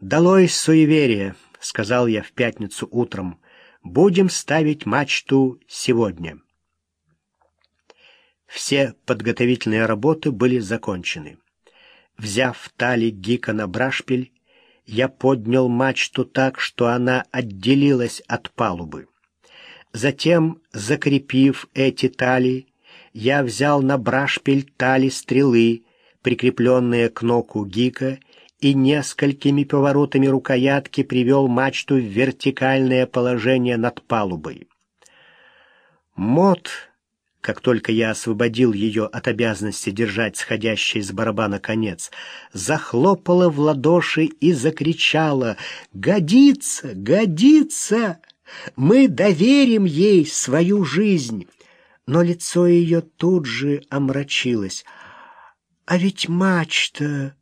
«Долой суеверие», — сказал я в пятницу утром. «Будем ставить мачту сегодня». Все подготовительные работы были закончены. Взяв тали Гика на брашпиль, я поднял мачту так, что она отделилась от палубы. Затем, закрепив эти тали, я взял на брашпиль тали стрелы, прикрепленные к ноку Гика, и несколькими поворотами рукоятки привел мачту в вертикальное положение над палубой. Мот, как только я освободил ее от обязанности держать сходящий с барабана конец, захлопала в ладоши и закричала «Годится! Годится! Мы доверим ей свою жизнь!» Но лицо ее тут же омрачилось. «А ведь мачта...»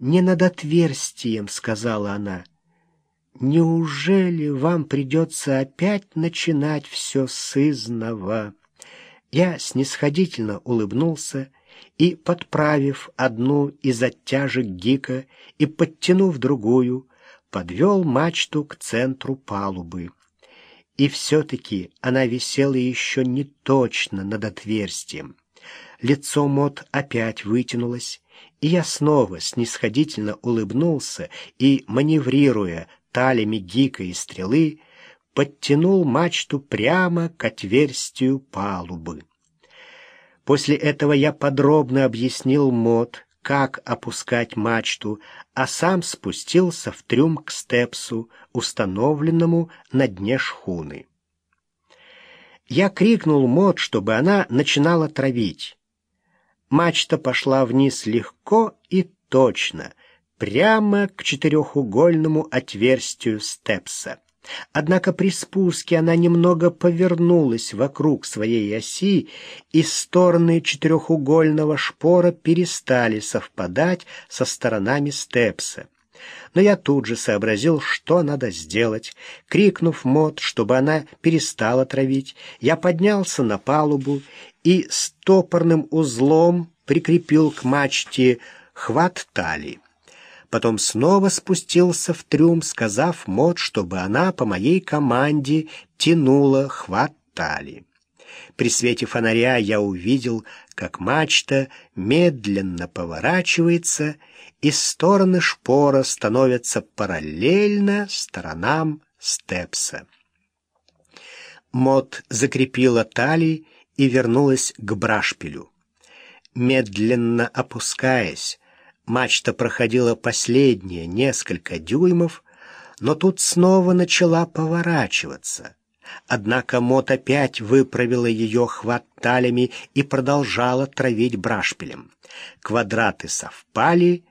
не над отверстием», — сказала она. «Неужели вам придется опять начинать все с изного?» Я снисходительно улыбнулся и, подправив одну из оттяжек гика и подтянув другую, подвел мачту к центру палубы. И все-таки она висела еще не точно над отверстием. Лицо Мот опять вытянулось, и я снова снисходительно улыбнулся и, маневрируя талями гика и стрелы, подтянул мачту прямо к отверстию палубы. После этого я подробно объяснил Мот, как опускать мачту, а сам спустился в трюм к степсу, установленному на дне шхуны. Я крикнул Мот, чтобы она начинала травить. Мачта пошла вниз легко и точно, прямо к четырехугольному отверстию степса. Однако при спуске она немного повернулась вокруг своей оси, и стороны четырехугольного шпора перестали совпадать со сторонами степса. Но я тут же сообразил, что надо сделать. Крикнув Мот, чтобы она перестала травить, я поднялся на палубу и стопорным узлом прикрепил к мачте хват тали. Потом снова спустился в трюм, сказав Мот, чтобы она по моей команде тянула хват тали. При свете фонаря я увидел, как мачта медленно поворачивается, и стороны шпора становятся параллельно сторонам степса. Мот закрепила тали и вернулась к брашпилю. Медленно опускаясь, мачта проходила последние несколько дюймов, но тут снова начала поворачиваться. Однако Мот опять выправила ее хват талями и продолжала травить брашпилем. Квадраты совпали,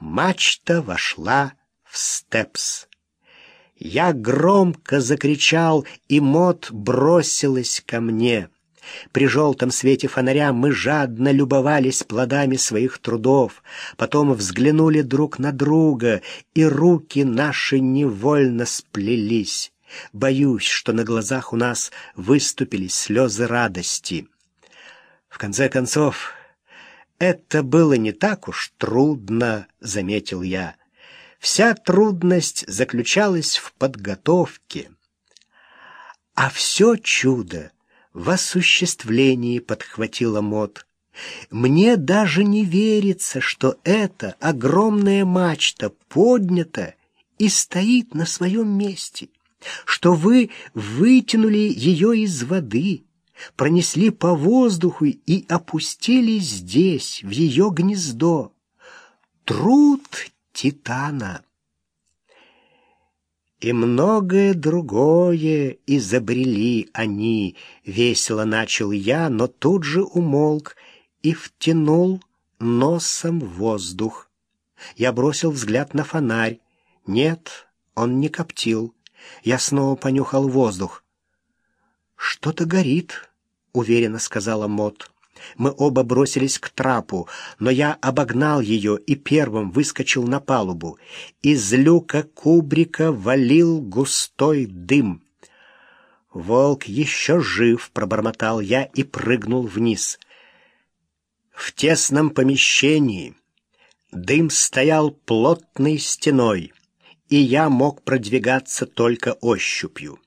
мачта вошла в степс. Я громко закричал, и Мот бросилась ко мне. При желтом свете фонаря мы жадно любовались плодами своих трудов, потом взглянули друг на друга, и руки наши невольно сплелись. Боюсь, что на глазах у нас выступили слезы радости. В конце концов, это было не так уж трудно, заметил я. Вся трудность заключалась в подготовке. А все чудо в осуществлении подхватила Мот. Мне даже не верится, что эта огромная мачта поднята и стоит на своем месте, что вы вытянули ее из воды, пронесли по воздуху и опустили здесь, в ее гнездо. Труд Титана и многое другое изобрели они, весело начал я, но тут же умолк и втянул носом воздух. Я бросил взгляд на фонарь. Нет, он не коптил. Я снова понюхал воздух. «Что-то горит», — уверенно сказала Мот. Мы оба бросились к трапу, но я обогнал ее и первым выскочил на палубу. Из люка кубрика валил густой дым. «Волк еще жив», — пробормотал я и прыгнул вниз. В тесном помещении дым стоял плотной стеной, и я мог продвигаться только ощупью.